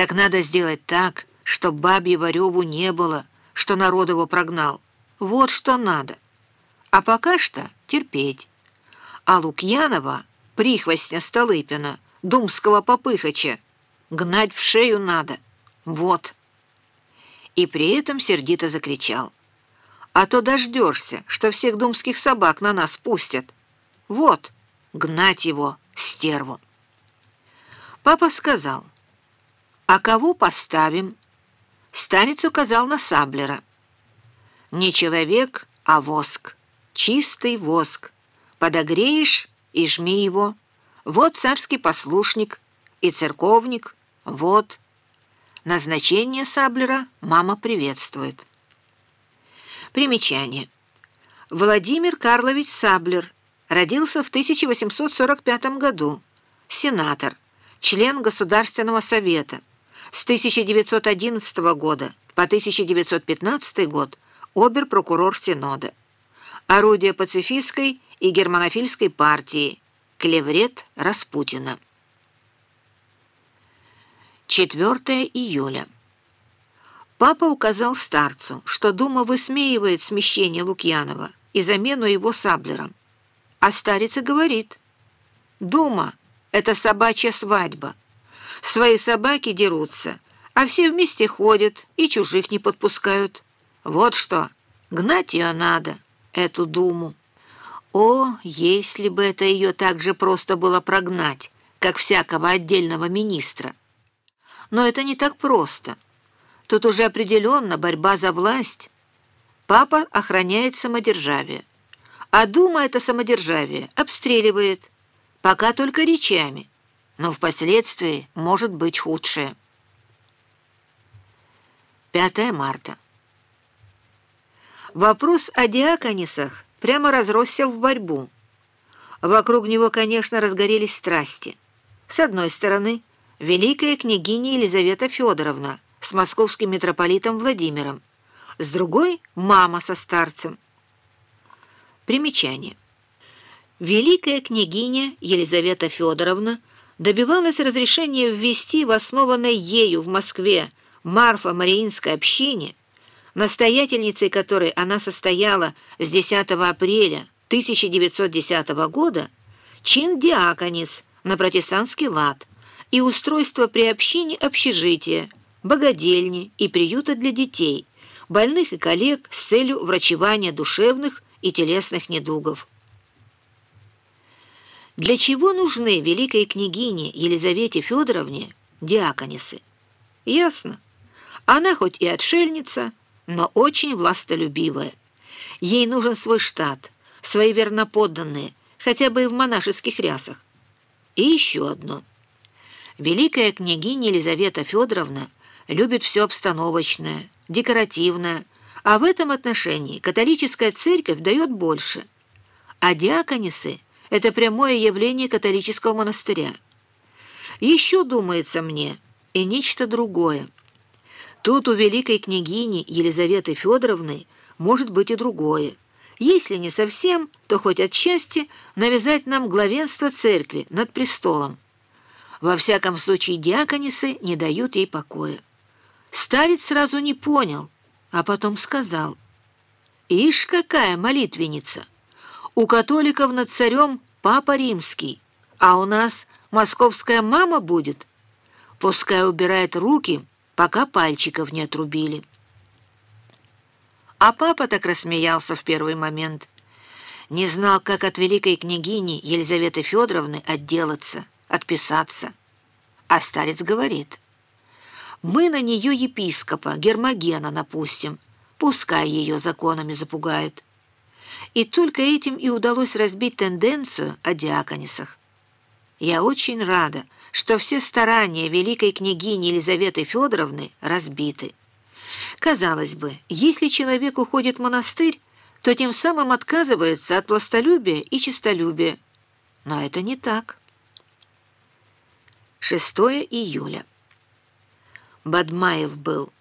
Так надо сделать так, чтоб бабьего реву не было, что народ его прогнал. Вот что надо. А пока что терпеть. А Лукьянова, прихвостня Столыпина, думского попыхача, гнать в шею надо. Вот. И при этом сердито закричал. А то дождешься, что всех думских собак на нас пустят. Вот, гнать его, стерву. Папа сказал, «А кого поставим?» Старец указал на Саблера. «Не человек, а воск, чистый воск. Подогреешь и жми его. Вот царский послушник и церковник, вот». Назначение Саблера мама приветствует. Примечание. Владимир Карлович Саблер родился в 1845 году. Сенатор член Государственного совета. С 1911 года по 1915 год обер-прокурор Синода. Орудие пацифистской и германофильской партии. Клеврет Распутина. 4 июля. Папа указал старцу, что Дума высмеивает смещение Лукьянова и замену его саблером. А старец говорит, «Дума, это собачья свадьба. Свои собаки дерутся, а все вместе ходят и чужих не подпускают. Вот что, гнать ее надо, эту думу. О, если бы это ее так же просто было прогнать, как всякого отдельного министра. Но это не так просто. Тут уже определенно борьба за власть. Папа охраняет самодержавие, а Дума это самодержавие обстреливает, Пока только речами, но впоследствии может быть худшее. 5 марта. Вопрос о диаконисах прямо разросся в борьбу. Вокруг него, конечно, разгорелись страсти. С одной стороны, великая княгиня Елизавета Федоровна с московским митрополитом Владимиром, с другой — мама со старцем. Примечание. Великая княгиня Елизавета Федоровна добивалась разрешения ввести в основанной ею в Москве Марфа-Мариинской общине, настоятельницей которой она состояла с 10 апреля 1910 года, чин диаконис на протестантский лад и устройство при общине общежития, богадельни и приюта для детей, больных и коллег с целью врачевания душевных и телесных недугов. Для чего нужны великой княгине Елизавете Федоровне диаконисы? Ясно. Она хоть и отшельница, но очень властолюбивая. Ей нужен свой штат, свои верноподданные, хотя бы и в монашеских рясах. И еще одно. Великая княгиня Елизавета Федоровна любит все обстановочное, декоративное, а в этом отношении католическая церковь дает больше. А диаконисы – это прямое явление католического монастыря. Еще, думается мне, и нечто другое. Тут у великой княгини Елизаветы Федоровны может быть и другое. Если не совсем, то хоть отчасти навязать нам главенство церкви над престолом. Во всяком случае, диаконисы не дают ей покоя. Старец сразу не понял, а потом сказал, «Ишь, какая молитвенница!» У католиков над царем папа римский, а у нас московская мама будет. Пускай убирает руки, пока пальчиков не отрубили. А папа так рассмеялся в первый момент. Не знал, как от великой княгини Елизаветы Федоровны отделаться, отписаться. А старец говорит, мы на нее епископа Гермогена напустим, пускай ее законами запугает. И только этим и удалось разбить тенденцию о диаконисах. Я очень рада, что все старания великой княгини Елизаветы Федоровны разбиты. Казалось бы, если человек уходит в монастырь, то тем самым отказывается от властолюбия и честолюбия. Но это не так. 6 июля. Бадмаев был.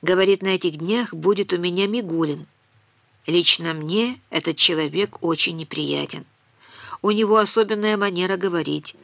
Говорит, на этих днях будет у меня Мигулин. Лично мне этот человек очень неприятен. У него особенная манера говорить.